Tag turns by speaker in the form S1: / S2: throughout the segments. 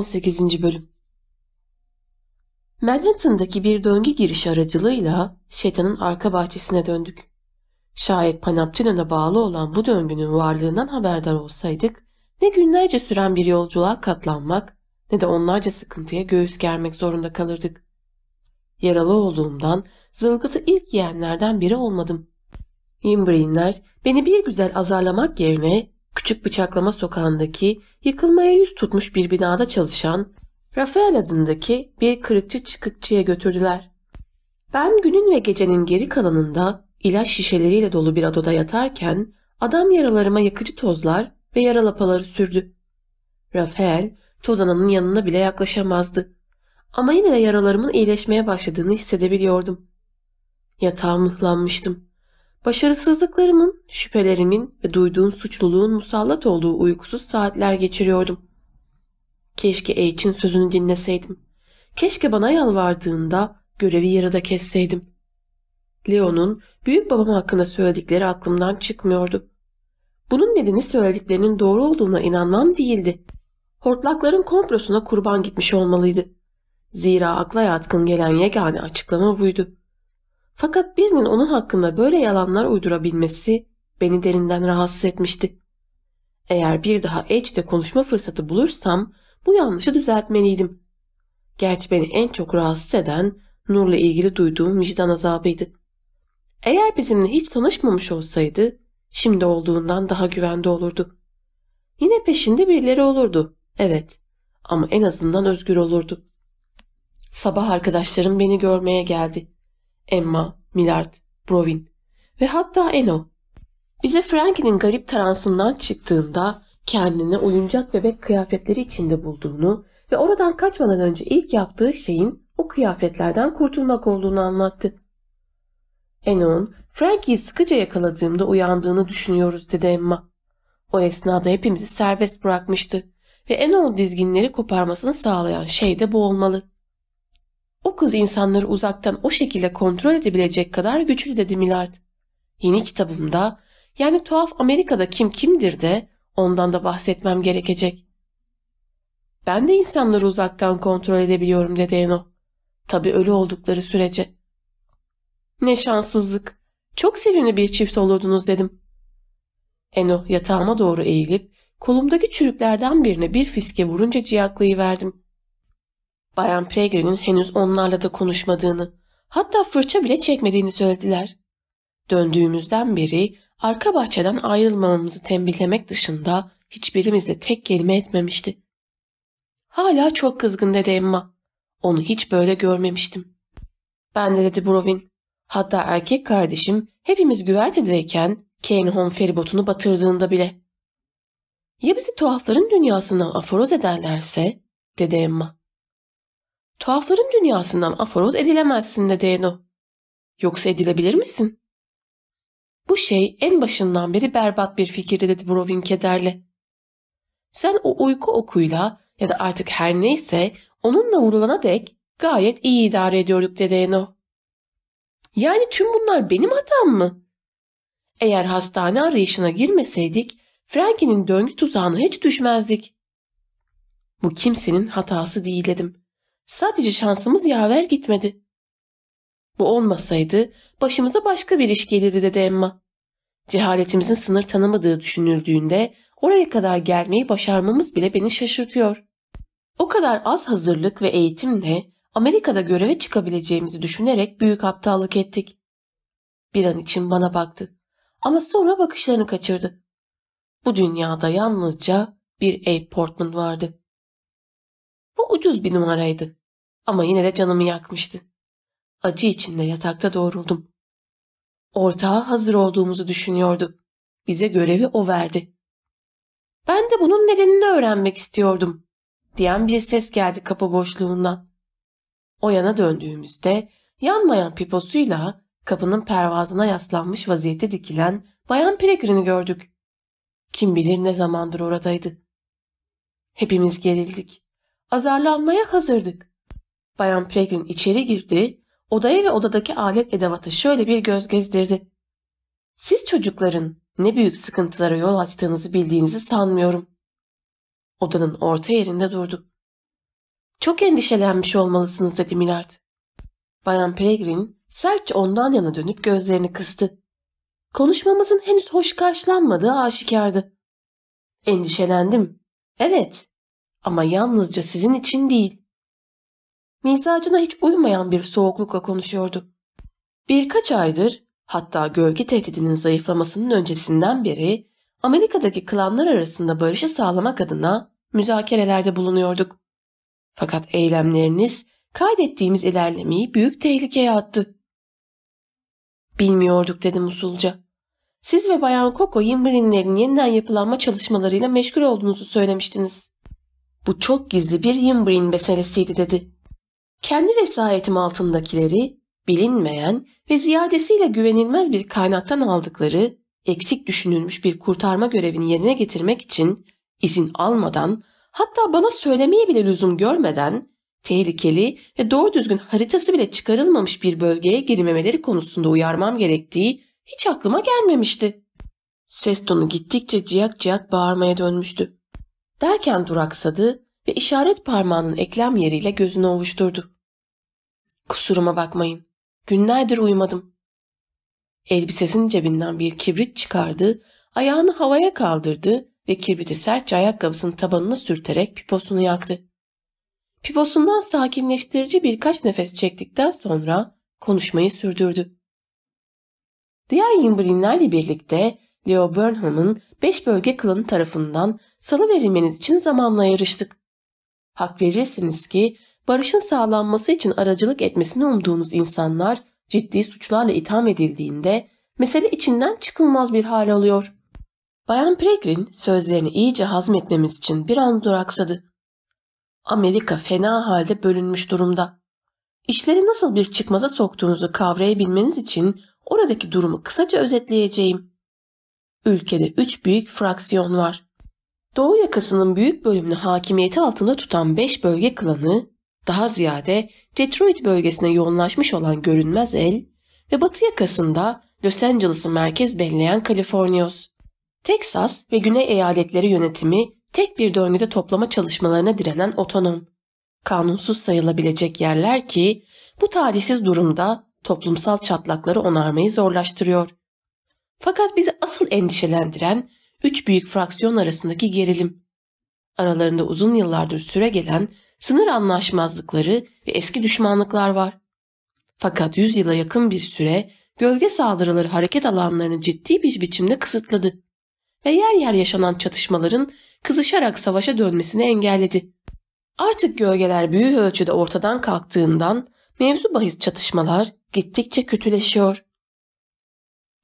S1: 18. Bölüm Manhattan'daki bir döngü giriş aracılığıyla şeytanın arka bahçesine döndük. Şayet Panoptikon'a bağlı olan bu döngünün varlığından haberdar olsaydık, ne günlerce süren bir yolculuğa katlanmak ne de onlarca sıkıntıya göğüs germek zorunda kalırdık. Yaralı olduğumdan zılgıtı ilk yiyenlerden biri olmadım. Imbri'inler beni bir güzel azarlamak yerine Küçük Bıçaklama Sokağı'ndaki yıkılmaya yüz tutmuş bir binada çalışan Rafael adındaki bir kırıkçı çıkıkçıya götürdüler. Ben günün ve gecenin geri kalanında ilaç şişeleriyle dolu bir odada yatarken adam yaralarıma yakıcı tozlar ve yara lapaları sürdü. Rafael toz ananın yanına bile yaklaşamazdı. Ama yine de yaralarımın iyileşmeye başladığını hissedebiliyordum. Yatağa mıhlanmıştım. Başarısızlıklarımın, şüphelerimin ve duyduğum suçluluğun musallat olduğu uykusuz saatler geçiriyordum. Keşke H'in sözünü dinleseydim. Keşke bana yalvardığında görevi yarıda kesseydim. Leon'un büyük babam hakkında söyledikleri aklımdan çıkmıyordu. Bunun nedeni söylediklerinin doğru olduğuna inanmam değildi. Hortlakların komplosuna kurban gitmiş olmalıydı. Zira akla yatkın gelen yegane açıklama buydu. Fakat birinin onun hakkında böyle yalanlar uydurabilmesi beni derinden rahatsız etmişti. Eğer bir daha Edge'de konuşma fırsatı bulursam bu yanlışı düzeltmeliydim. Gerçi beni en çok rahatsız eden Nur'la ilgili duyduğum vicdan azabıydı. Eğer bizimle hiç tanışmamış olsaydı şimdi olduğundan daha güvende olurdu. Yine peşinde birileri olurdu. Evet ama en azından özgür olurdu. Sabah arkadaşlarım beni görmeye geldi. Emma, Millard, Brovin ve hatta Eno. Bize Frankie'nin garip transından çıktığında kendine oyuncak bebek kıyafetleri içinde bulduğunu ve oradan kaçmadan önce ilk yaptığı şeyin o kıyafetlerden kurtulmak olduğunu anlattı. Eno'nun Frankie'yi sıkıca yakaladığımda uyandığını düşünüyoruz dedi Emma. O esnada hepimizi serbest bırakmıştı ve Eno'nun dizginleri koparmasını sağlayan şey de bu olmalı. O kız insanları uzaktan o şekilde kontrol edebilecek kadar güçlü dedi Millard. Yeni kitabımda yani tuhaf Amerika'da kim kimdir de ondan da bahsetmem gerekecek. Ben de insanları uzaktan kontrol edebiliyorum dedi Eno. Tabii ölü oldukları sürece. Ne şanssızlık. Çok sevimli bir çift olurdunuz dedim. Eno yatağıma doğru eğilip kolumdaki çürüklerden birine bir fiske vurunca ciyaklayıverdim. Bayan Pregrin'in henüz onlarla da konuşmadığını, hatta fırça bile çekmediğini söylediler. Döndüğümüzden beri arka bahçeden ayrılmamamızı tembihlemek dışında hiçbirimizle tek kelime etmemişti. Hala çok kızgın dedi Emma. Onu hiç böyle görmemiştim. Ben de dedi Brovin. Hatta erkek kardeşim hepimiz güvertedeyken Kenhon feribotunu batırdığında bile. Ya bizi tuhafların dünyasından aforoz ederlerse? dedi Emma. Tuhafların dünyasından aforoz edilemezsin dedi Eno. Yoksa edilebilir misin? Bu şey en başından beri berbat bir fikirdi dedi Brovin kederle. Sen o uyku okuyla ya da artık her neyse onunla vurulana dek gayet iyi idare ediyorduk dedi Eno. Yani tüm bunlar benim hatam mı? Eğer hastane arayışına girmeseydik Frankie'nin döngü tuzağına hiç düşmezdik. Bu kimsenin hatası değil dedim. Sadece şansımız yaver gitmedi. Bu olmasaydı başımıza başka bir iş gelirdi dedi Emma. Cehaletimizin sınır tanımadığı düşünüldüğünde oraya kadar gelmeyi başarmamız bile beni şaşırtıyor. O kadar az hazırlık ve eğitimle Amerika'da göreve çıkabileceğimizi düşünerek büyük aptallık ettik. Bir an için bana baktı ama sonra bakışlarını kaçırdı. Bu dünyada yalnızca bir Abe Portman vardı. Bu ucuz bir numaraydı ama yine de canımı yakmıştı. Acı içinde yatakta doğruldum. Ortağa hazır olduğumuzu düşünüyordu. Bize görevi o verdi. Ben de bunun nedenini öğrenmek istiyordum, diyen bir ses geldi kapı boşluğundan. O yana döndüğümüzde yanmayan piposuyla kapının pervazına yaslanmış vaziyette dikilen Bayan Peregrin'i gördük. Kim bilir ne zamandır oradaydı. Hepimiz gerildik. Azarlanmaya hazırdık. Bayan Pregrin içeri girdi, odaya ve odadaki alet edevata şöyle bir göz gezdirdi. Siz çocukların ne büyük sıkıntılara yol açtığınızı bildiğinizi sanmıyorum. Odanın orta yerinde durdu. Çok endişelenmiş olmalısınız dedi Milard. Bayan Peregrine sertçe ondan yana dönüp gözlerini kıstı. Konuşmamızın henüz hoş karşılanmadığı aşikardı. Endişelendim. Evet. Ama yalnızca sizin için değil. Mizacına hiç uymayan bir soğuklukla konuşuyordu. Birkaç aydır hatta gölge tehdidinin zayıflamasının öncesinden beri Amerika'daki klanlar arasında barışı sağlamak adına müzakerelerde bulunuyorduk. Fakat eylemleriniz kaydettiğimiz ilerlemeyi büyük tehlikeye attı. Bilmiyorduk dedim usulca. Siz ve Bayan Coco Yimbrin'lerin yeniden yapılanma çalışmalarıyla meşgul olduğunuzu söylemiştiniz. Bu çok gizli bir Yimbrin meselesiydi dedi. Kendi vesayetim altındakileri bilinmeyen ve ziyadesiyle güvenilmez bir kaynaktan aldıkları eksik düşünülmüş bir kurtarma görevini yerine getirmek için izin almadan hatta bana söylemeye bile lüzum görmeden tehlikeli ve doğru düzgün haritası bile çıkarılmamış bir bölgeye girmemeleri konusunda uyarmam gerektiği hiç aklıma gelmemişti. Ses tonu gittikçe ciyak ciyak bağırmaya dönmüştü. Derken duraksadı ve işaret parmağının eklem yeriyle gözünü ovuşturdu. Kusuruma bakmayın. Günlerdir uyumadım. Elbisesinin cebinden bir kibrit çıkardı, ayağını havaya kaldırdı ve kibriti sertçe ayakkabısının tabanına sürterek piposunu yaktı. Piposundan sakinleştirici birkaç nefes çektikten sonra konuşmayı sürdürdü. Diğer Yimbrinlerle birlikte Leo Burnham'ın beş bölge klanı tarafından salı verilmeniz için zamanla yarıştık. Hak verirsiniz ki barışın sağlanması için aracılık etmesini umduğunuz insanlar ciddi suçlarla itham edildiğinde mesele içinden çıkılmaz bir hal alıyor. Bayan Peregrine sözlerini iyice hazmetmemiz için bir an duraksadı. Amerika fena halde bölünmüş durumda. İşleri nasıl bir çıkmaza soktuğunuzu kavrayabilmeniz için oradaki durumu kısaca özetleyeceğim. Ülkede üç büyük fraksiyon var. Doğu yakasının büyük bölümünü hakimiyeti altında tutan beş bölge klanı, daha ziyade Detroit bölgesine yoğunlaşmış olan görünmez el ve batı yakasında Los Angeles'ı merkez belleyen Kaliforniyos. Teksas ve Güney eyaletleri yönetimi tek bir döngüde toplama çalışmalarına direnen otonom. Kanunsuz sayılabilecek yerler ki bu talihsiz durumda toplumsal çatlakları onarmayı zorlaştırıyor. Fakat bizi asıl endişelendiren üç büyük fraksiyon arasındaki gerilim. Aralarında uzun yıllardır süre gelen sınır anlaşmazlıkları ve eski düşmanlıklar var. Fakat yüz yıla yakın bir süre gölge saldırıları hareket alanlarını ciddi bir biçimde kısıtladı ve yer yer yaşanan çatışmaların kızışarak savaşa dönmesini engelledi. Artık gölgeler büyük ölçüde ortadan kalktığından mevzu bahis çatışmalar gittikçe kötüleşiyor.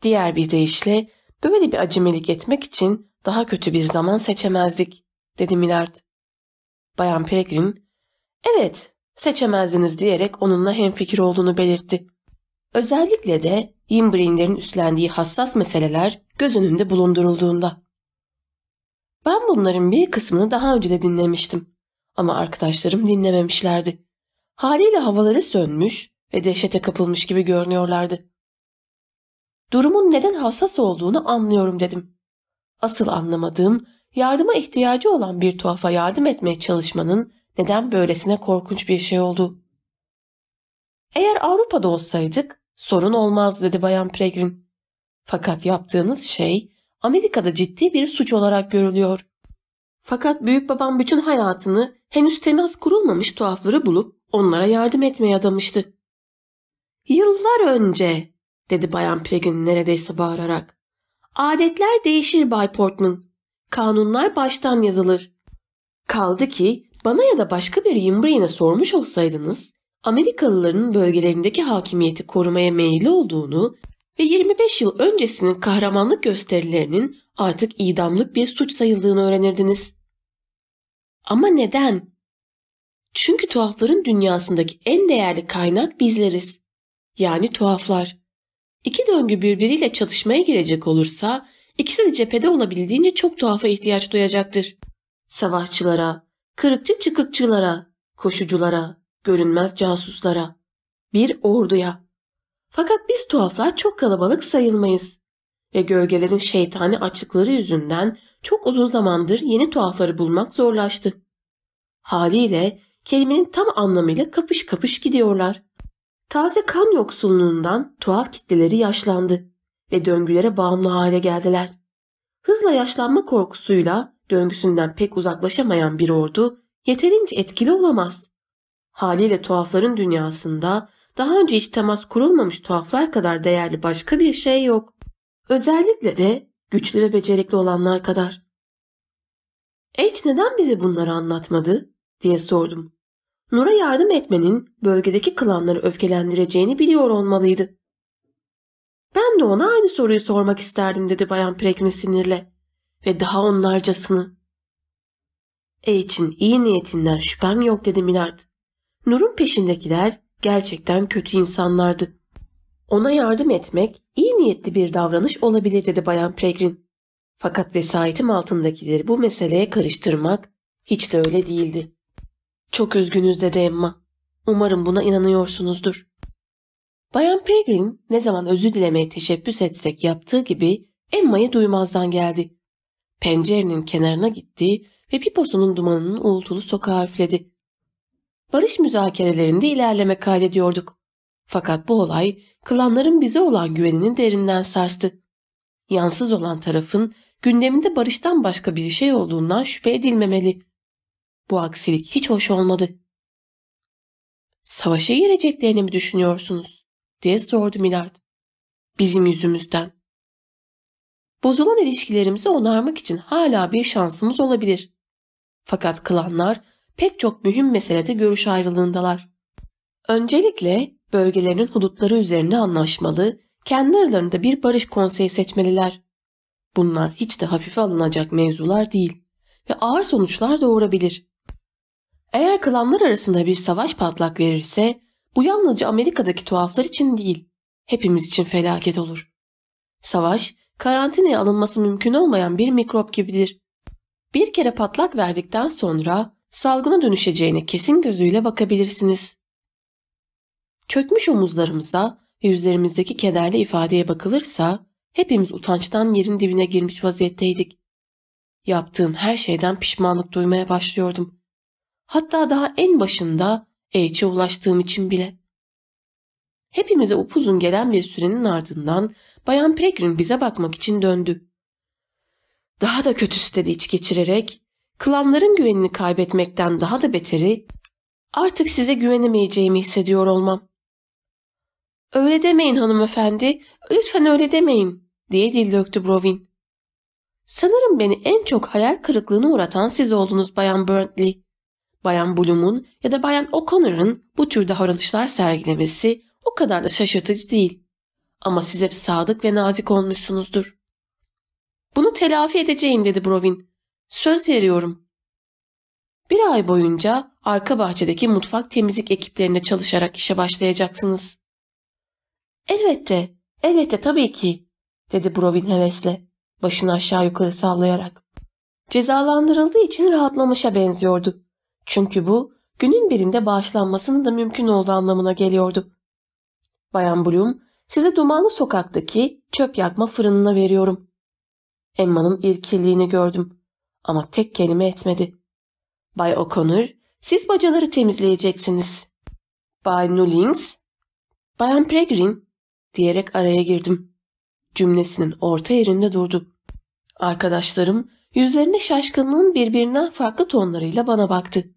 S1: Diğer bir deyişle böyle bir acemilik etmek için daha kötü bir zaman seçemezdik, dedi Millard. Bayan Peregrine, evet seçemezdiniz diyerek onunla hemfikir olduğunu belirtti. Özellikle de Imbrin'lerin üstlendiği hassas meseleler göz önünde bulundurulduğunda. Ben bunların bir kısmını daha önce de dinlemiştim. Ama arkadaşlarım dinlememişlerdi. Haliyle havaları sönmüş ve dehşete kapılmış gibi görünüyorlardı. Durumun neden hassas olduğunu anlıyorum dedim. Asıl anlamadığım yardıma ihtiyacı olan bir tuhafa yardım etmeye çalışmanın neden böylesine korkunç bir şey oldu. Eğer Avrupa'da olsaydık sorun olmaz dedi Bayan Pregrin. Fakat yaptığınız şey Amerika'da ciddi bir suç olarak görülüyor. Fakat büyük babam bütün hayatını henüz temas kurulmamış tuhafları bulup onlara yardım etmeye adamıştı. Yıllar önce dedi Bayan Pregin neredeyse bağırarak. Adetler değişir Bay Portman. Kanunlar baştan yazılır. Kaldı ki bana ya da başka bir Yimbri'ne sormuş olsaydınız Amerikalıların bölgelerindeki hakimiyeti korumaya meyilli olduğunu ve 25 yıl öncesinin kahramanlık gösterilerinin artık idamlık bir suç sayıldığını öğrenirdiniz. Ama neden? Çünkü tuhafların dünyasındaki en değerli kaynak bizleriz. Yani tuhaflar. İki döngü birbiriyle çatışmaya girecek olursa ikisi de cephede olabildiğince çok tuhafa ihtiyaç duyacaktır. Savaşçılara, kırıkçı çıkıkçılara, koşuculara, görünmez casuslara, bir orduya. Fakat biz tuhaflar çok kalabalık sayılmayız ve gölgelerin şeytani açıkları yüzünden çok uzun zamandır yeni tuhafları bulmak zorlaştı. Haliyle kelimenin tam anlamıyla kapış kapış gidiyorlar. Taze kan yoksulluğundan tuhaf kitleleri yaşlandı ve döngülere bağımlı hale geldiler. Hızla yaşlanma korkusuyla döngüsünden pek uzaklaşamayan bir ordu yeterince etkili olamaz. Haliyle tuhafların dünyasında daha önce hiç temas kurulmamış tuhaflar kadar değerli başka bir şey yok. Özellikle de güçlü ve becerikli olanlar kadar. H neden bize bunları anlatmadı diye sordum. Nur'a yardım etmenin bölgedeki klanları öfkelendireceğini biliyor olmalıydı. Ben de ona aynı soruyu sormak isterdim dedi Bayan Prekne sinirle. Ve daha onlarcasını. H'in iyi niyetinden şüphem yok dedi Milard. Nur'un peşindekiler gerçekten kötü insanlardı. Ona yardım etmek iyi niyetli bir davranış olabilir dedi Bayan Pregrin. Fakat vesayetim altındakileri bu meseleye karıştırmak hiç de öyle değildi. Çok üzgünüz dedi Emma. Umarım buna inanıyorsunuzdur. Bayan Pregrin ne zaman özür dilemeye teşebbüs etsek yaptığı gibi Emma'yı duymazdan geldi. Pencerenin kenarına gitti ve piposunun dumanının uğultulu sokağa üfledi. Barış müzakerelerinde ilerleme kaydediyorduk. Fakat bu olay klanların bize olan güveninin derinden sarstı. Yansız olan tarafın gündeminde barıştan başka bir şey olduğundan şüphe edilmemeli. Bu aksilik hiç hoş olmadı. Savaşa gireceklerini mi düşünüyorsunuz? diye sordu Millard. Bizim yüzümüzden. Bozulan ilişkilerimizi onarmak için hala bir şansımız olabilir. Fakat klanlar pek çok mühim meselede görüş ayrılığındalar. Öncelikle bölgelerinin hudutları üzerinde anlaşmalı, kendi aralarında bir barış konseyi seçmeliler. Bunlar hiç de hafife alınacak mevzular değil ve ağır sonuçlar doğurabilir. Eğer klanlar arasında bir savaş patlak verirse bu yalnızca Amerika'daki tuhaflar için değil, hepimiz için felaket olur. Savaş, karantinaya alınması mümkün olmayan bir mikrop gibidir. Bir kere patlak verdikten sonra salgına dönüşeceğine kesin gözüyle bakabilirsiniz. Çökmüş omuzlarımıza ve yüzlerimizdeki kederli ifadeye bakılırsa hepimiz utançtan yerin dibine girmiş vaziyetteydik. Yaptığım her şeyden pişmanlık duymaya başlıyordum. Hatta daha en başında H'e ulaştığım için bile. Hepimize upuzun gelen bir sürenin ardından Bayan Pregrin bize bakmak için döndü. Daha da kötüsü dedi iç geçirerek, klanların güvenini kaybetmekten daha da beteri, artık size güvenemeyeceğimi hissediyor olmam. Öyle demeyin hanımefendi, lütfen öyle demeyin, diye dil döktü Brovin. Sanırım beni en çok hayal kırıklığına uğratan siz oldunuz Bayan Burntley. Bayan Bloom'un ya da Bayan O'Connor'ın bu tür davranışlar sergilemesi o kadar da şaşırtıcı değil. Ama siz hep sadık ve nazik olmuşsunuzdur. Bunu telafi edeceğim dedi Brovin. Söz veriyorum. Bir ay boyunca arka bahçedeki mutfak temizlik ekiplerinde çalışarak işe başlayacaksınız. Elbette, elbette tabii ki, dedi Brovin hevesle, başını aşağı yukarı sallayarak. Cezalandırıldığı için rahatlamışa benziyordu. Çünkü bu günün birinde bağışlanmasının da mümkün olduğu anlamına geliyordu. Bayan Bloom, size dumanlı sokaktaki çöp yakma fırınına veriyorum. Emma'nın irkilliğini gördüm ama tek kelime etmedi. Bay O'Connor, siz bacaları temizleyeceksiniz. Bay Nullings, Bayan Pregrin diyerek araya girdim. Cümlesinin orta yerinde durdu. Arkadaşlarım yüzlerinde şaşkınlığın birbirinden farklı tonlarıyla bana baktı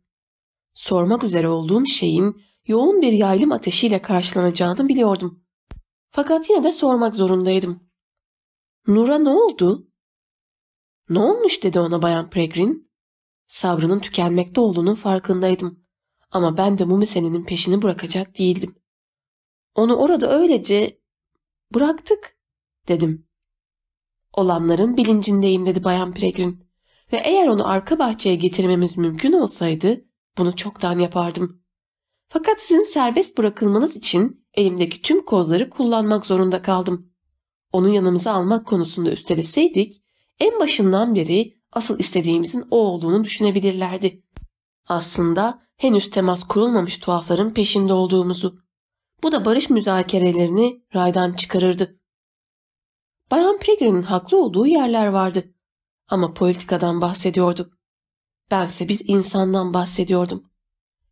S1: sormak üzere olduğum şeyin yoğun bir yaylım ateşiyle karşılanacağını biliyordum. Fakat yine de sormak zorundaydım. Nur'a ne oldu? Ne olmuş dedi ona Bayan Pregrin. Sabrının tükenmekte olduğunun farkındaydım. Ama ben de bu meselenin peşini bırakacak değildim. Onu orada öylece bıraktık dedim. Olanların bilincindeyim dedi Bayan Pregrin. Ve eğer onu arka bahçeye getirmemiz mümkün olsaydı bunu çoktan yapardım. Fakat sizin serbest bırakılmanız için elimdeki tüm kozları kullanmak zorunda kaldım. Onu yanımıza almak konusunda üsteleseydik en başından beri asıl istediğimizin o olduğunu düşünebilirlerdi. Aslında henüz temas kurulmamış tuhafların peşinde olduğumuzu. Bu da barış müzakerelerini raydan çıkarırdı. Bayan Pregrin'in haklı olduğu yerler vardı. Ama politikadan bahsediyordu. Bense bir insandan bahsediyordum.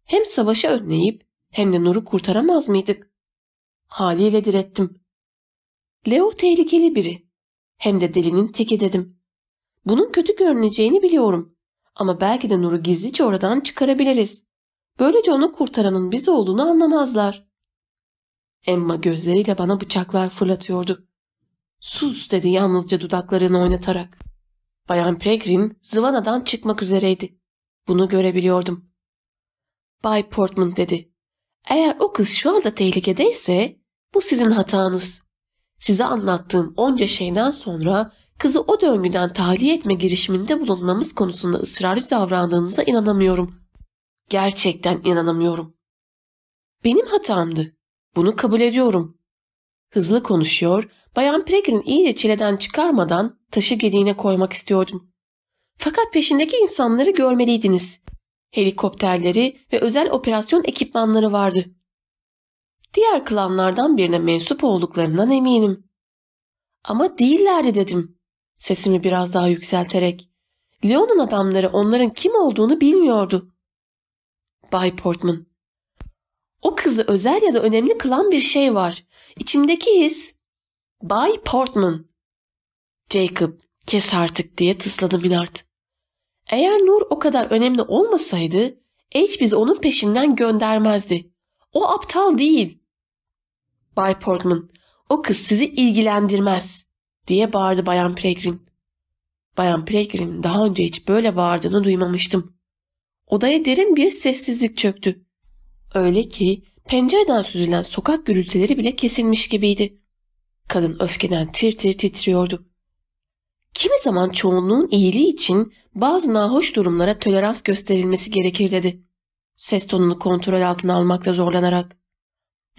S1: hem savaşı önleyip hem de Nur'u kurtaramaz mıydık? Haliyle direttim. Leo tehlikeli biri. Hem de delinin teki dedim. Bunun kötü görüneceğini biliyorum. Ama belki de Nur'u gizlice oradan çıkarabiliriz. Böylece onu kurtaranın biz olduğunu anlamazlar. Emma gözleriyle bana bıçaklar fırlatıyordu. Sus dedi yalnızca dudaklarını oynatarak. Bayan Pregrin zıvanadan çıkmak üzereydi. Bunu görebiliyordum. Bay Portman dedi. Eğer o kız şu anda tehlikedeyse bu sizin hatanız. Size anlattığım onca şeyden sonra kızı o döngüden tahliye etme girişiminde bulunmamız konusunda ısrarcı davrandığınıza inanamıyorum. Gerçekten inanamıyorum. Benim hatamdı. Bunu kabul ediyorum. Hızlı konuşuyor, Bayan Pregrin iyice çileden çıkarmadan taşı gediğine koymak istiyordum. Fakat peşindeki insanları görmeliydiniz. Helikopterleri ve özel operasyon ekipmanları vardı. Diğer klanlardan birine mensup olduklarından eminim. Ama değillerdi dedim. Sesimi biraz daha yükselterek. Leon'un adamları onların kim olduğunu bilmiyordu. Bay Portman. O kızı özel ya da önemli kılan bir şey var. İçimdeki his... Bay Portman. Jacob, kes artık diye tısladı Minard. Eğer Nur o kadar önemli olmasaydı, H bizi onun peşinden göndermezdi. O aptal değil. Bay Portman, o kız sizi ilgilendirmez diye bağırdı Bayan Pregrin. Bayan Pregrin daha önce hiç böyle bağırdığını duymamıştım. Odaya derin bir sessizlik çöktü. Öyle ki pencereden süzülen sokak gürültüleri bile kesilmiş gibiydi. Kadın öfkeden tir tir titriyordu. Kimi zaman çoğunluğun iyiliği için bazı nahoş durumlara tolerans gösterilmesi gerekir dedi. Ses tonunu kontrol altına almakta zorlanarak.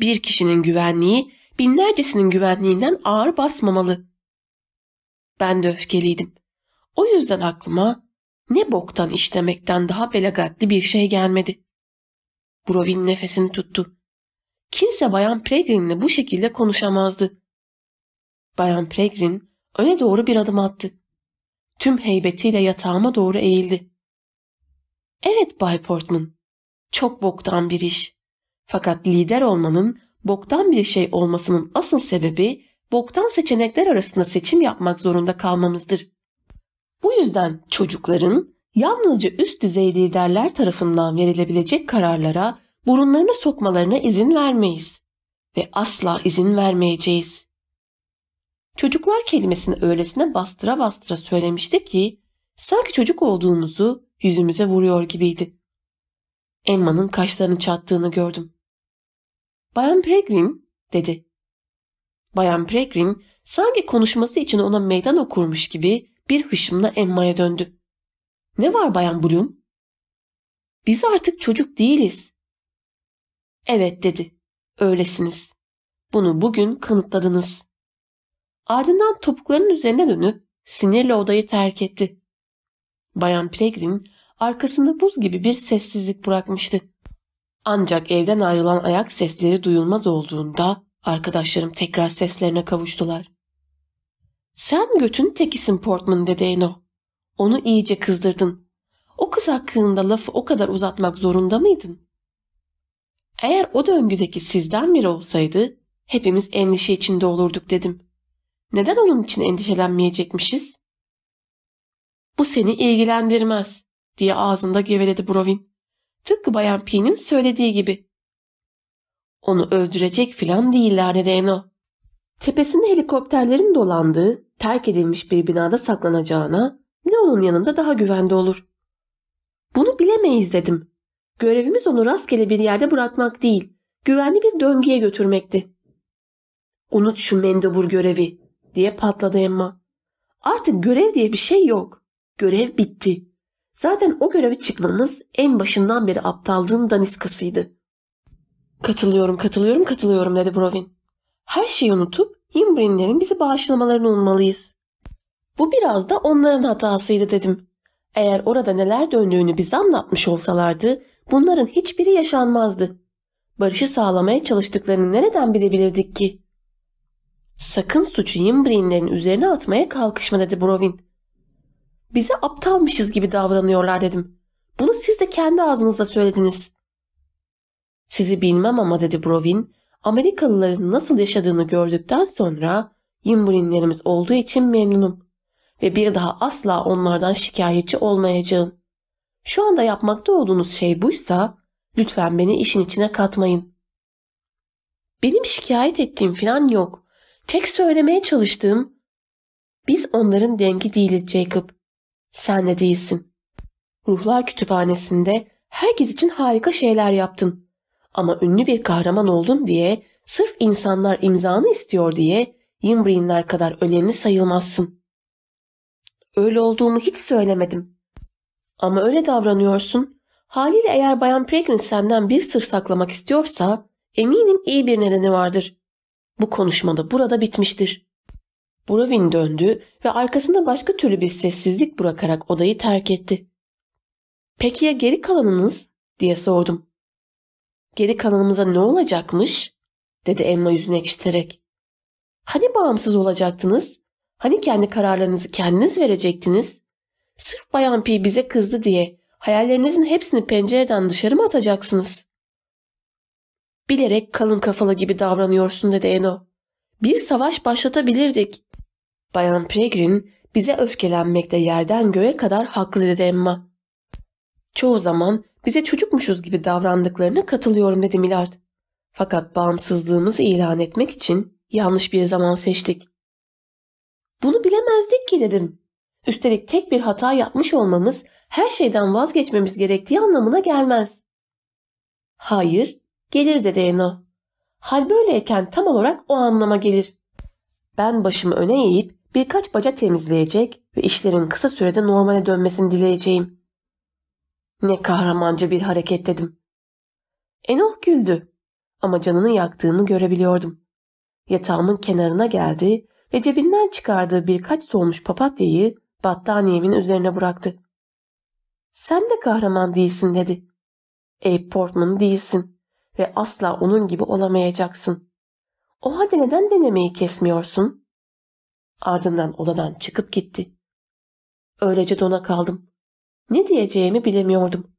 S1: Bir kişinin güvenliği binlercesinin güvenliğinden ağır basmamalı. Ben de öfkeliydim. O yüzden aklıma ne boktan işlemekten daha belagatli bir şey gelmedi. Brovin nefesini tuttu. Kimse Bayan Pregrin'le bu şekilde konuşamazdı. Bayan Pregrin öne doğru bir adım attı. Tüm heybetiyle yatağıma doğru eğildi. Evet Bay Portman, çok boktan bir iş. Fakat lider olmanın boktan bir şey olmasının asıl sebebi boktan seçenekler arasında seçim yapmak zorunda kalmamızdır. Bu yüzden çocukların yalnızca üst düzey liderler tarafından verilebilecek kararlara burunlarını sokmalarına izin vermeyiz. Ve asla izin vermeyeceğiz. Çocuklar kelimesini öylesine bastıra bastıra söylemişti ki sanki çocuk olduğumuzu yüzümüze vuruyor gibiydi. Emma'nın kaşlarını çattığını gördüm. Bayan Pregrin dedi. Bayan Pregrin sanki konuşması için ona meydan okurmuş gibi bir hışımla Emma'ya döndü. Ne var Bayan Bloom? Biz artık çocuk değiliz. Evet dedi. Öylesiniz. Bunu bugün kanıtladınız. Ardından topuklarının üzerine dönüp sinirle odayı terk etti. Bayan Pregrin arkasında buz gibi bir sessizlik bırakmıştı. Ancak evden ayrılan ayak sesleri duyulmaz olduğunda arkadaşlarım tekrar seslerine kavuştular. Sen götün tekisin Portman dedi Eno. Onu iyice kızdırdın. O kız hakkında lafı o kadar uzatmak zorunda mıydın? Eğer o döngüdeki sizden biri olsaydı hepimiz endişe içinde olurduk dedim. Neden onun için endişelenmeyecekmişiz? Bu seni ilgilendirmez diye ağzında geveledi Brovin. Tıpkı Bayan P'nin söylediği gibi. Onu öldürecek filan değiller dedi Eno. Tepesinde helikopterlerin dolandığı terk edilmiş bir binada saklanacağına Leon'un yanında daha güvende olur. Bunu bilemeyiz dedim. Görevimiz onu rastgele bir yerde bırakmak değil, güvenli bir döngüye götürmekti. Unut şu mendebur görevi diye patladı Emma. Artık görev diye bir şey yok. Görev bitti. Zaten o görevi çıkmamız en başından beri aptallığın daniskasıydı. Katılıyorum, katılıyorum, katılıyorum dedi Brovin. Her şeyi unutup Imbrinlerin bizi bağışlamalarını ummalıyız. Bu biraz da onların hatasıydı dedim. Eğer orada neler döndüğünü bize anlatmış olsalardı bunların hiçbiri yaşanmazdı. Barışı sağlamaya çalıştıklarını nereden bilebilirdik ki? Sakın suçu Yimbrinlerin üzerine atmaya kalkışma dedi Brovin. Bize aptalmışız gibi davranıyorlar dedim. Bunu siz de kendi ağzınızla söylediniz. Sizi bilmem ama dedi Brovin, Amerikalıların nasıl yaşadığını gördükten sonra Yimbrinlerimiz olduğu için memnunum. Ve bir daha asla onlardan şikayetçi olmayacağım. Şu anda yapmakta olduğunuz şey buysa lütfen beni işin içine katmayın. Benim şikayet ettiğim falan yok. Tek söylemeye çalıştığım biz onların dengi değiliz Jacob. Sen de değilsin. Ruhlar kütüphanesinde herkes için harika şeyler yaptın. Ama ünlü bir kahraman oldun diye sırf insanlar imzanı istiyor diye Yimbrinler kadar önemli sayılmazsın. Öyle olduğumu hiç söylemedim. Ama öyle davranıyorsun. Haliyle eğer Bayan Pregrin senden bir sır saklamak istiyorsa eminim iyi bir nedeni vardır. Bu konuşmada burada bitmiştir. Brovin döndü ve arkasında başka türlü bir sessizlik bırakarak odayı terk etti. Peki ya geri kalanınız? diye sordum. Geri kalanımıza ne olacakmış? dedi Emma yüzünü ekşiterek. Hani bağımsız olacaktınız? Hani kendi kararlarınızı kendiniz verecektiniz? Sırf Bayan Pi bize kızdı diye hayallerinizin hepsini pencereden dışarı mı atacaksınız? Bilerek kalın kafalı gibi davranıyorsun dedi Eno. Bir savaş başlatabilirdik. Bayan Pregrin bize öfkelenmekte yerden göğe kadar haklı dedi Emma. Çoğu zaman bize çocukmuşuz gibi davrandıklarına katılıyorum dedi Milard. Fakat bağımsızlığımızı ilan etmek için yanlış bir zaman seçtik. Bunu bilemezdik ki dedim. Üstelik tek bir hata yapmış olmamız her şeyden vazgeçmemiz gerektiği anlamına gelmez. Hayır, gelir dedi Eno. Hal böyleyken tam olarak o anlama gelir. Ben başımı öne eğip birkaç baca temizleyecek ve işlerin kısa sürede normale dönmesini dileyeceğim. Ne kahramanca bir hareket dedim. Enoh güldü ama canını yaktığımı görebiliyordum. Yatağımın kenarına geldi ve cebinden çıkardığı birkaç solmuş papatyayı battaniyemin üzerine bıraktı. Sen de kahraman değilsin dedi. Abe Portman değilsin ve asla onun gibi olamayacaksın. O halde neden denemeyi kesmiyorsun? Ardından odadan çıkıp gitti. Öylece dona kaldım. Ne diyeceğimi bilemiyordum.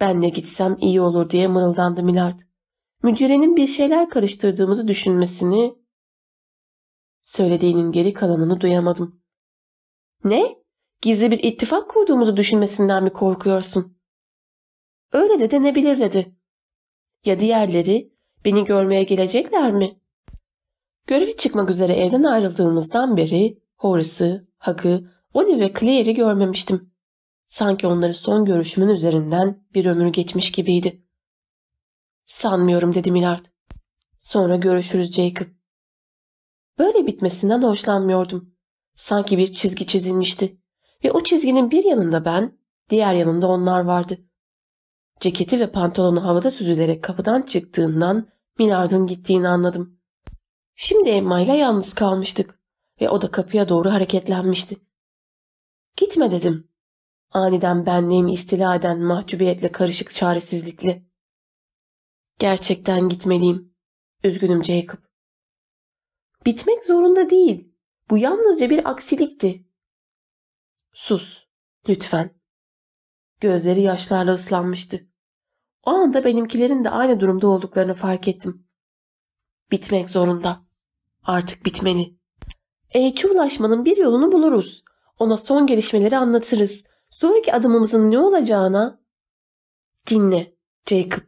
S1: Ben de gitsem iyi olur diye mırıldandı Milard. Müdürenin bir şeyler karıştırdığımızı düşünmesini... Söylediğinin geri kalanını duyamadım. Ne? Gizli bir ittifak kurduğumuzu düşünmesinden mi korkuyorsun? Öyle de denebilir dedi. Ya diğerleri beni görmeye gelecekler mi? Göreve çıkmak üzere evden ayrıldığımızdan beri Horace'ı, Hug'ı, Olive ve Claire'i görmemiştim. Sanki onları son görüşümün üzerinden bir ömür geçmiş gibiydi. Sanmıyorum dedi Millard. Sonra görüşürüz Jacob. Böyle bitmesinden hoşlanmıyordum. Sanki bir çizgi çizilmişti. Ve o çizginin bir yanında ben, diğer yanında onlar vardı. Ceketi ve pantolonu havada süzülerek kapıdan çıktığından Millard'ın gittiğini anladım. Şimdi Emma ile yalnız kalmıştık ve o da kapıya doğru hareketlenmişti. Gitme dedim. Aniden benliğimi istila eden mahcubiyetle karışık çaresizlikle. Gerçekten gitmeliyim. Üzgünüm Jacob. Bitmek zorunda değil. Bu yalnızca bir aksilikti. Sus, lütfen. Gözleri yaşlarla ıslanmıştı. O anda benimkilerin de aynı durumda olduklarını fark ettim. Bitmek zorunda. Artık bitmeli. Eğiç'e ulaşmanın bir yolunu buluruz. Ona son gelişmeleri anlatırız. Sonraki adımımızın ne olacağına... Dinle, Jacob.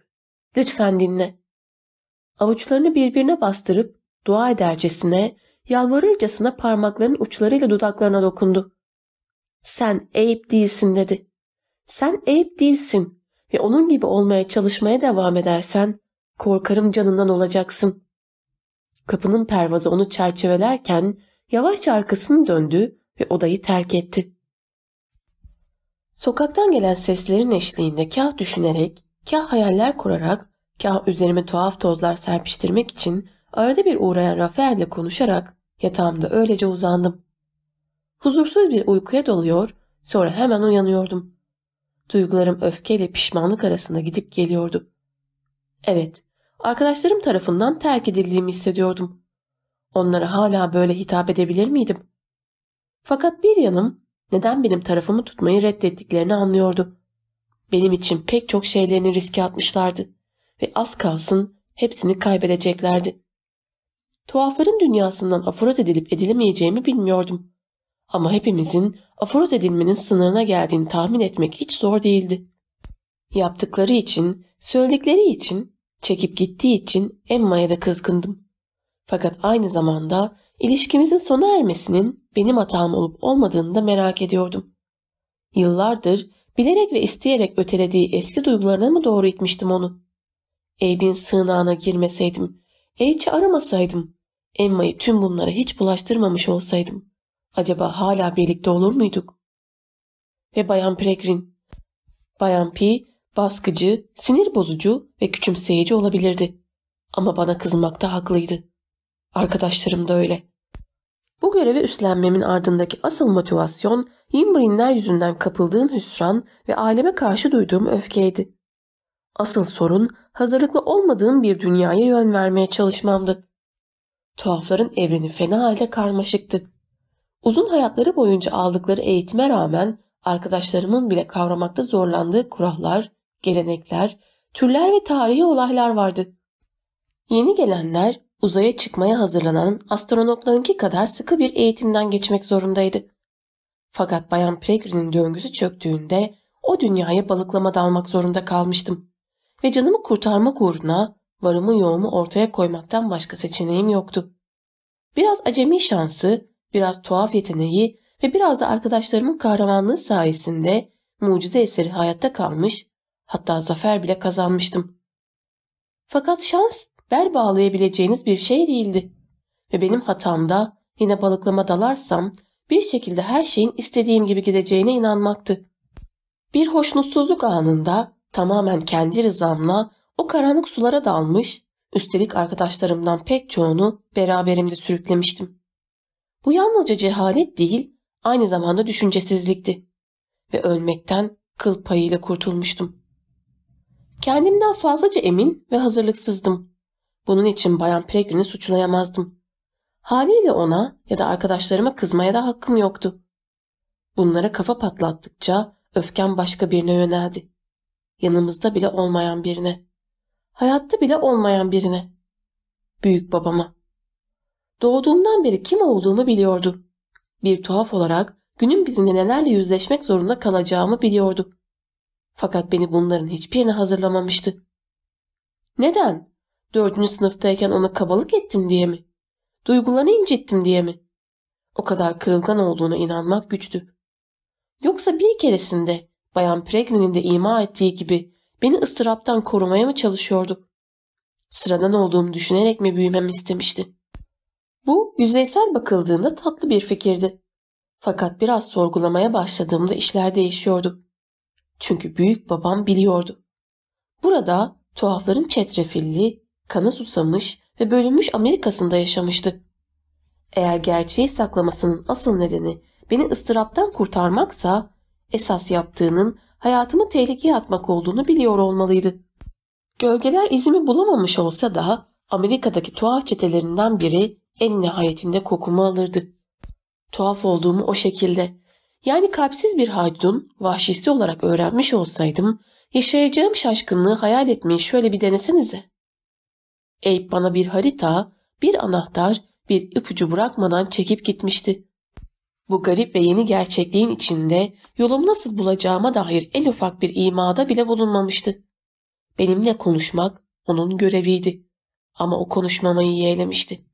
S1: Lütfen dinle. Avuçlarını birbirine bastırıp dua edercesine, yalvarırcasına parmaklarının uçlarıyla dudaklarına dokundu. Sen Eyüp değilsin dedi. Sen Eyüp değilsin ve onun gibi olmaya çalışmaya devam edersen korkarım canından olacaksın. Kapının pervazı onu çerçevelerken yavaşça arkasını döndü ve odayı terk etti. Sokaktan gelen seslerin eşliğinde kah düşünerek, kah hayaller kurarak, kah üzerime tuhaf tozlar serpiştirmek için arada bir uğrayan Rafael'le konuşarak yatağımda öylece uzandım. Huzursuz bir uykuya doluyor, sonra hemen uyanıyordum. Duygularım öfkeyle pişmanlık arasında gidip geliyordu. Evet, arkadaşlarım tarafından terk edildiğimi hissediyordum. Onlara hala böyle hitap edebilir miydim? Fakat bir yanım neden benim tarafımı tutmayı reddettiklerini anlıyordu. Benim için pek çok şeylerini riske atmışlardı ve az kalsın hepsini kaybedeceklerdi. Tuhafların dünyasından aforoz edilip edilemeyeceğimi bilmiyordum. Ama hepimizin aforoz edilmenin sınırına geldiğini tahmin etmek hiç zor değildi. Yaptıkları için, söyledikleri için, çekip gittiği için Emma'ya da kızgındım. Fakat aynı zamanda ilişkimizin sona ermesinin benim hatam olup olmadığını da merak ediyordum. Yıllardır bilerek ve isteyerek ötelediği eski duygularına mı doğru itmiştim onu? Abe'in sığınağına girmeseydim, H'i aramasaydım, Emma'yı tüm bunlara hiç bulaştırmamış olsaydım, acaba hala birlikte olur muyduk? Ve Bayan Pregrin, Bayan P baskıcı, sinir bozucu ve küçümseyici olabilirdi. Ama bana kızmakta haklıydı. Arkadaşlarım da öyle. Bu görevi üstlenmemin ardındaki asıl motivasyon Yimbrinler yüzünden kapıldığım hüsran ve aileme karşı duyduğum öfkeydi. Asıl sorun hazırlıklı olmadığım bir dünyaya yön vermeye çalışmamdı. Tuhafların evreni fena halde karmaşıktı. Uzun hayatları boyunca aldıkları eğitime rağmen arkadaşlarımın bile kavramakta zorlandığı kurallar, gelenekler, türler ve tarihi olaylar vardı. Yeni gelenler uzaya çıkmaya hazırlanan astronotlarınki kadar sıkı bir eğitimden geçmek zorundaydı. Fakat Bayan Pregrin'in döngüsü çöktüğünde o dünyaya balıklama dalmak zorunda kalmıştım. Ve canımı kurtarmak uğruna varımı yoğumu ortaya koymaktan başka seçeneğim yoktu. Biraz acemi şansı, biraz tuhaf yeteneği ve biraz da arkadaşlarımın kahramanlığı sayesinde mucize eseri hayatta kalmış, hatta zafer bile kazanmıştım. Fakat şans bel bağlayabileceğiniz bir şey değildi. Ve benim hatamda yine balıklama dalarsam bir şekilde her şeyin istediğim gibi gideceğine inanmaktı. Bir hoşnutsuzluk anında tamamen kendi rızamla o karanlık sulara dalmış, üstelik arkadaşlarımdan pek çoğunu beraberimde sürüklemiştim. Bu yalnızca cehalet değil, aynı zamanda düşüncesizlikti. Ve ölmekten kıl payıyla kurtulmuştum. Kendimden fazlaca emin ve hazırlıksızdım. Bunun için Bayan Peregrine'i suçlayamazdım. Haliyle ona ya da arkadaşlarıma kızmaya da hakkım yoktu. Bunlara kafa patlattıkça öfkem başka birine yöneldi. Yanımızda bile olmayan birine. Hayatta bile olmayan birine. Büyük babama. Doğduğumdan beri kim olduğumu biliyordu. Bir tuhaf olarak günün birinde nelerle yüzleşmek zorunda kalacağımı biliyordu. Fakat beni bunların hiçbirine hazırlamamıştı. Neden? Dördüncü sınıftayken ona kabalık ettim diye mi? Duygularını incittim diye mi? O kadar kırılgan olduğuna inanmak güçtü. Yoksa bir keresinde Bayan Pregne'nin de ima ettiği gibi beni ıstıraptan korumaya mı çalışıyordu? Sıradan olduğumu düşünerek mi büyümem istemişti? Bu yüzeysel bakıldığında tatlı bir fikirdi. Fakat biraz sorgulamaya başladığımda işler değişiyordu. Çünkü büyük babam biliyordu. Burada tuhafların çetrefilli, kana susamış ve bölünmüş Amerika'sında yaşamıştı. Eğer gerçeği saklamasının asıl nedeni beni ıstıraptan kurtarmaksa esas yaptığının hayatımı tehlikeye atmak olduğunu biliyor olmalıydı. Gölgeler izimi bulamamış olsa da Amerika'daki tuhaf çetelerinden biri en nihayetinde kokumu alırdı. Tuhaf olduğumu o şekilde yani kalpsiz bir haydun vahşisi olarak öğrenmiş olsaydım yaşayacağım şaşkınlığı hayal etmeyi şöyle bir denesenize. Eyüp bana bir harita, bir anahtar, bir ipucu bırakmadan çekip gitmişti. Bu garip ve yeni gerçekliğin içinde yolumu nasıl bulacağıma dair en ufak bir imada bile bulunmamıştı. Benimle konuşmak onun göreviydi. Ama o konuşmamayı yeğlemişti.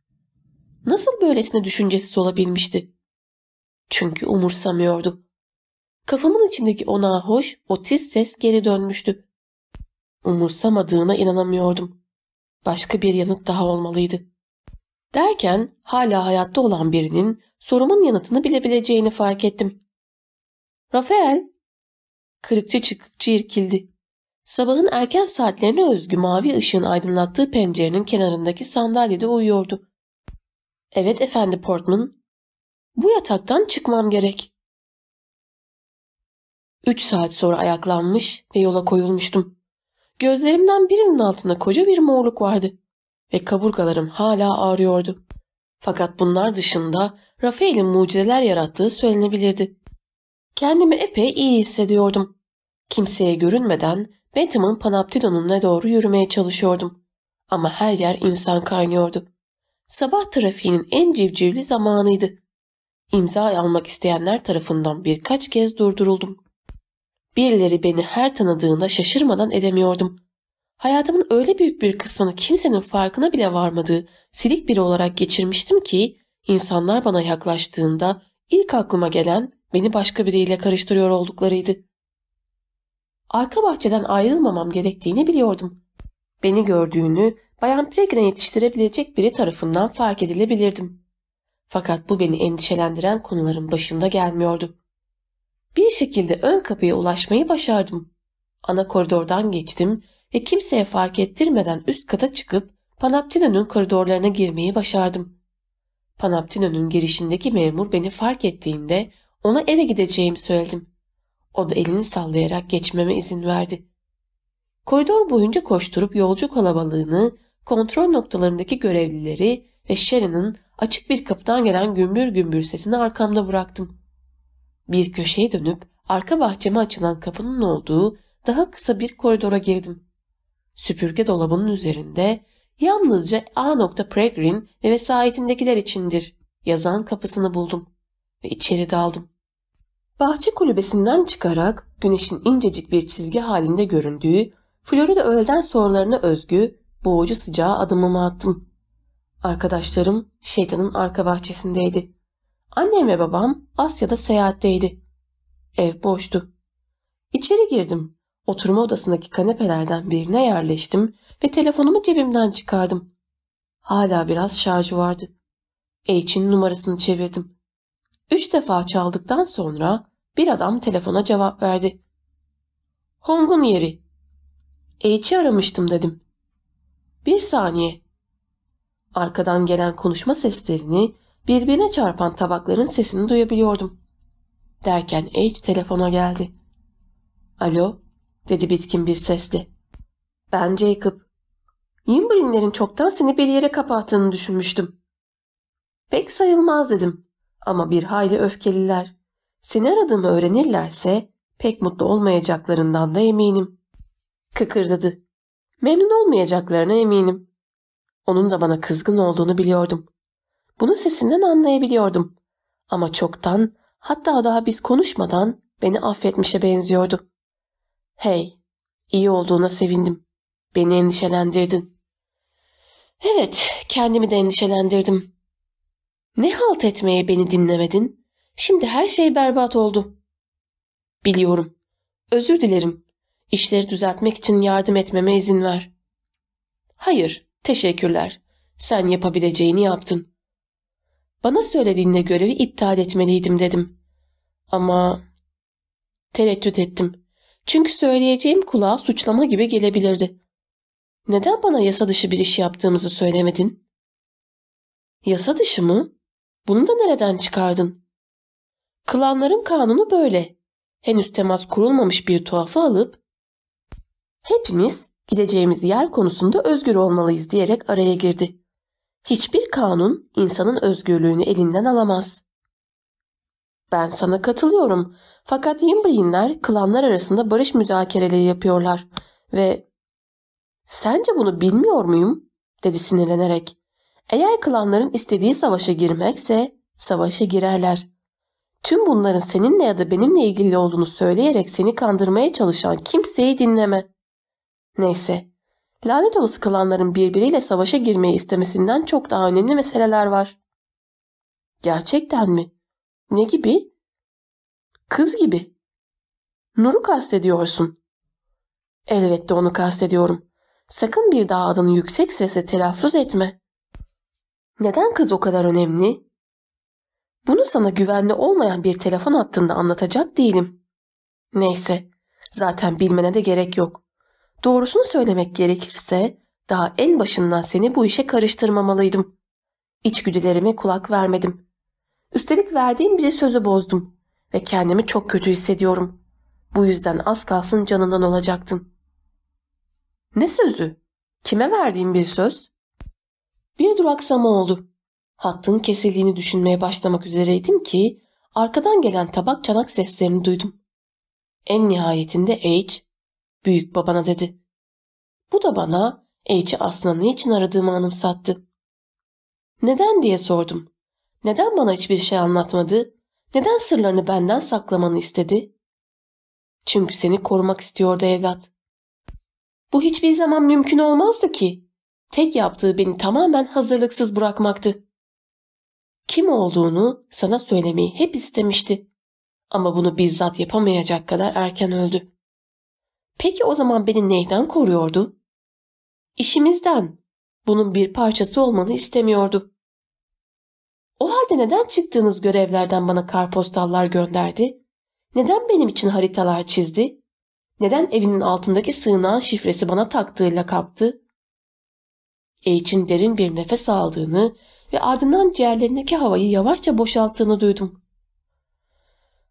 S1: Nasıl böylesine düşüncesiz olabilmişti? Çünkü umursamıyordu. Kafamın içindeki o nahoş, o tiz ses geri dönmüştü. Umursamadığına inanamıyordum. Başka bir yanıt daha olmalıydı. Derken hala hayatta olan birinin sorumun yanıtını bilebileceğini fark ettim. Rafael, kırıkçı çıkıkçı irkildi. Sabahın erken saatlerine özgü mavi ışığın aydınlattığı pencerenin kenarındaki sandalyede uyuyordu. Evet efendi Portman. Bu yataktan çıkmam gerek. Üç saat sonra ayaklanmış ve yola koyulmuştum. Gözlerimden birinin altında koca bir morluk vardı ve kaburgalarım hala ağrıyordu. Fakat bunlar dışında Rafael'in mucizeler yarattığı söylenebilirdi. Kendimi epey iyi hissediyordum. Kimseye görünmeden Bentham'ın Panoptido'nun doğru yürümeye çalışıyordum. Ama her yer insan kaynıyordu. Sabah trafiğinin en civcivli zamanıydı. İmza almak isteyenler tarafından birkaç kez durduruldum. Birileri beni her tanıdığında şaşırmadan edemiyordum. Hayatımın öyle büyük bir kısmını kimsenin farkına bile varmadığı silik biri olarak geçirmiştim ki insanlar bana yaklaştığında ilk aklıma gelen beni başka biriyle karıştırıyor olduklarıydı. Arka bahçeden ayrılmamam gerektiğini biliyordum. Beni gördüğünü Bayan Pregrin'e yetiştirebilecek biri tarafından fark edilebilirdim. Fakat bu beni endişelendiren konuların başında gelmiyordu. Bir şekilde ön kapıya ulaşmayı başardım. Ana koridordan geçtim ve kimseye fark ettirmeden üst kata çıkıp Panoptino'nun koridorlarına girmeyi başardım. Panoptino'nun girişindeki memur beni fark ettiğinde ona eve gideceğimi söyledim. O da elini sallayarak geçmeme izin verdi. Koridor boyunca koşturup yolcu kalabalığını, kontrol noktalarındaki görevlileri ve Sharon'ın açık bir kapıdan gelen gümbür gümbür sesini arkamda bıraktım. Bir köşeye dönüp arka bahçeme açılan kapının olduğu daha kısa bir koridora girdim. Süpürge dolabının üzerinde yalnızca A. Pregrin ve vesayetindekiler içindir yazan kapısını buldum ve içeri daldım. Bahçe kulübesinden çıkarak güneşin incecik bir çizgi halinde göründüğü Florida öğleden sonralarına özgü boğucu sıcağa adımımı attım. Arkadaşlarım şeytanın arka bahçesindeydi. Annem ve babam Asya'da seyahatteydi. Ev boştu. İçeri girdim. Oturma odasındaki kanepelerden birine yerleştim ve telefonumu cebimden çıkardım. Hala biraz şarjı vardı. H'in numarasını çevirdim. Üç defa çaldıktan sonra bir adam telefona cevap verdi. Hong'un yeri. H'i aramıştım dedim. Bir saniye. Arkadan gelen konuşma seslerini, birbirine çarpan tabakların sesini duyabiliyordum. Derken H telefona geldi. Alo, dedi bitkin bir sesle. Ben Jacob. Yimbrinlerin çoktan seni bir yere kapattığını düşünmüştüm. Pek sayılmaz dedim. Ama bir hayli öfkeliler. Seni aradığımı öğrenirlerse pek mutlu olmayacaklarından da eminim. Kıkırdadı. Memnun olmayacaklarına eminim. Onun da bana kızgın olduğunu biliyordum. Bunu sesinden anlayabiliyordum. Ama çoktan, hatta daha biz konuşmadan beni affetmişe benziyordu. Hey, iyi olduğuna sevindim. Beni endişelendirdin. Evet, kendimi de endişelendirdim. Ne halt etmeye beni dinlemedin? Şimdi her şey berbat oldu. Biliyorum. Özür dilerim. İşleri düzeltmek için yardım etmeme izin ver. Hayır, teşekkürler. Sen yapabileceğini yaptın. Bana söylediğinde görevi iptal etmeliydim dedim. Ama tereddüt ettim. Çünkü söyleyeceğim kulağa suçlama gibi gelebilirdi. Neden bana yasa dışı bir iş yaptığımızı söylemedin? Yasa dışı mı? Bunu da nereden çıkardın? Klanların kanunu böyle. Henüz temas kurulmamış bir tuhafı alıp hepimiz gideceğimiz yer konusunda özgür olmalıyız diyerek araya girdi. Hiçbir kanun insanın özgürlüğünü elinden alamaz. Ben sana katılıyorum. Fakat Yimbrinler klanlar arasında barış müzakereleri yapıyorlar ve sence bunu bilmiyor muyum? dedi sinirlenerek. Eğer klanların istediği savaşa girmekse savaşa girerler. Tüm bunların seninle ya da benimle ilgili olduğunu söyleyerek seni kandırmaya çalışan kimseyi dinleme. Neyse, lanet olası klanların birbiriyle savaşa girmeyi istemesinden çok daha önemli meseleler var. Gerçekten mi? Ne gibi? Kız gibi. Nur'u kastediyorsun. Elbette onu kastediyorum. Sakın bir daha adını yüksek sesle telaffuz etme. Neden kız o kadar önemli? Bunu sana güvenli olmayan bir telefon hattında anlatacak değilim. Neyse, zaten bilmene de gerek yok. Doğrusunu söylemek gerekirse daha en başından seni bu işe karıştırmamalıydım. İçgüdülerime kulak vermedim. Üstelik verdiğim bir sözü bozdum ve kendimi çok kötü hissediyorum. Bu yüzden az kalsın canından olacaktın. Ne sözü? Kime verdiğim bir söz? Bir duraksama oldu. Hattın kesildiğini düşünmeye başlamak üzereydim ki arkadan gelen tabak çanak seslerini duydum. En nihayetinde H Büyük babana dedi. Bu da bana H'i aslında ne için aradığımı anımsattı. Neden diye sordum. Neden bana hiçbir şey anlatmadı? Neden sırlarını benden saklamanı istedi? Çünkü seni korumak istiyordu evlat. Bu hiçbir zaman mümkün olmazdı ki. Tek yaptığı beni tamamen hazırlıksız bırakmaktı. Kim olduğunu sana söylemeyi hep istemişti. Ama bunu bizzat yapamayacak kadar erken öldü. Peki o zaman beni neyden koruyordu? İşimizden. Bunun bir parçası olmanı istemiyordu. O halde neden çıktığınız görevlerden bana karpostallar gönderdi? Neden benim için haritalar çizdi? Neden evinin altındaki sığınağın şifresi bana taktığıyla kaptı? H'in derin bir nefes aldığını ve ardından ciğerlerindeki havayı yavaşça boşalttığını duydum.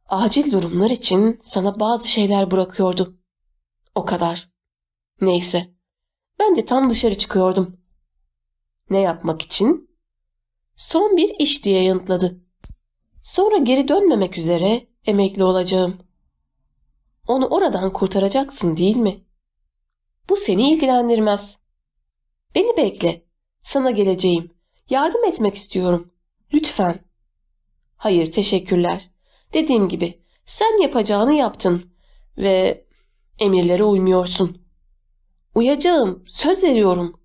S1: Acil durumlar için sana bazı şeyler bırakıyordu. O kadar. Neyse. Ben de tam dışarı çıkıyordum. Ne yapmak için? Son bir iş diye yanıtladı. Sonra geri dönmemek üzere emekli olacağım. Onu oradan kurtaracaksın değil mi? Bu seni ilgilendirmez. Beni bekle. Sana geleceğim. Yardım etmek istiyorum. Lütfen. Hayır, teşekkürler. Dediğim gibi sen yapacağını yaptın ve emirlere uymuyorsun. Uyacağım, söz veriyorum.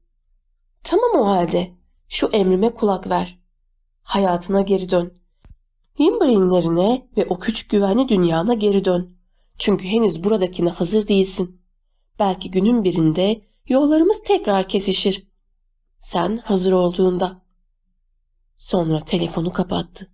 S1: Tamam o halde. Şu emrime kulak ver. Hayatına geri dön. Himbri'nlerine ve o küçük güvenli dünyana geri dön. Çünkü henüz buradakine hazır değilsin. Belki günün birinde yollarımız tekrar kesişir. Sen hazır olduğunda. Sonra telefonu kapattı.